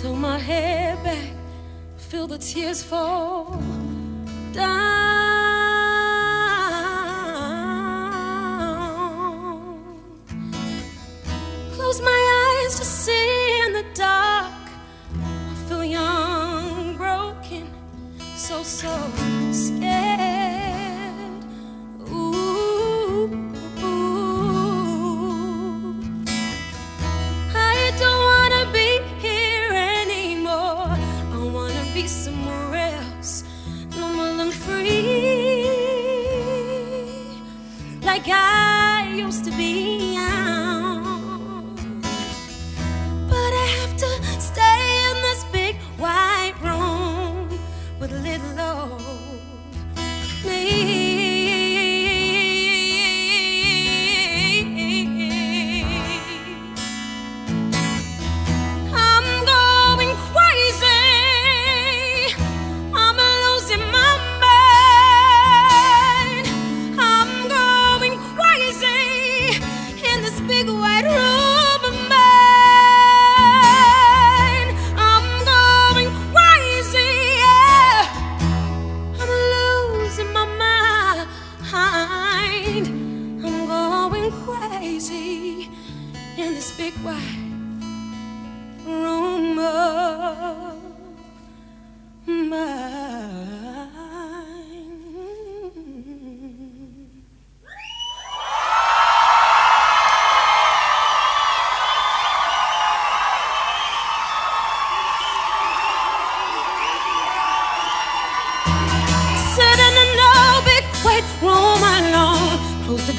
Tilt my head back, feel the tears fall down. Close my eyes to see.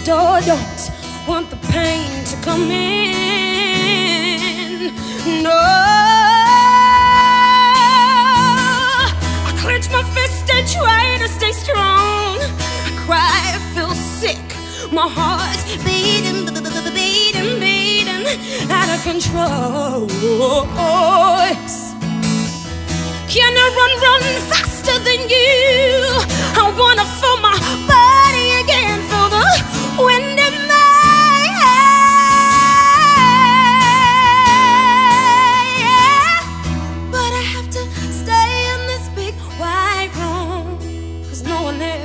Door, don't want the pain to come in. No. I clench my fist and try to stay strong. I cry, I feel sick. My heart's beating, beating, beating out of control.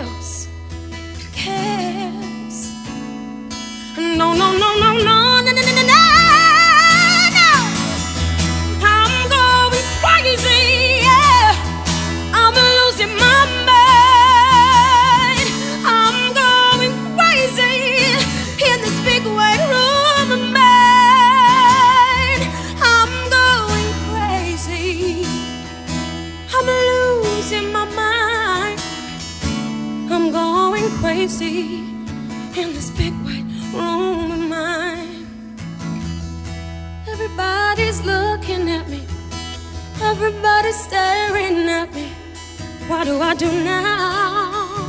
Else cares. No, no, no, no, no, crazy in this big white room of mine. Everybody's looking at me. Everybody's staring at me. What do I do now?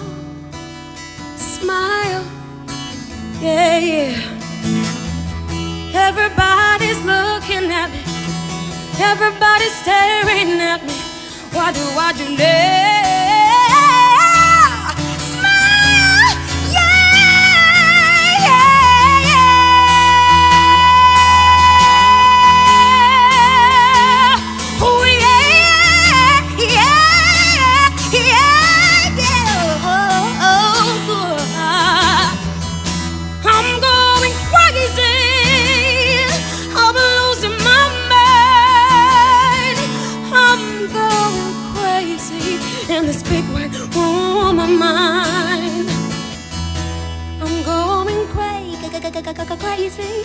Smile. Yeah, yeah. Everybody's looking at me. Everybody's staring at me. What do I do now? Crazy.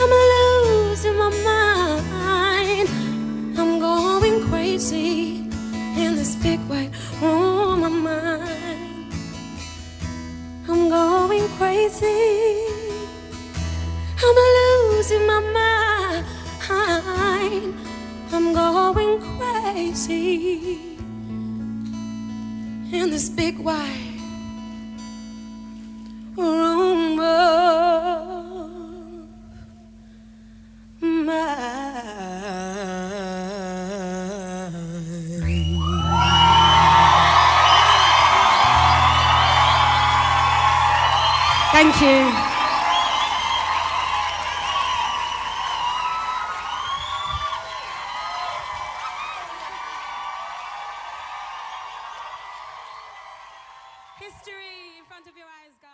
I'm losing my mind. I'm going crazy in this big white room of mine. I'm going crazy. I'm losing my mind. I'm going crazy in this big white Thank you. History in front of your eyes, guys.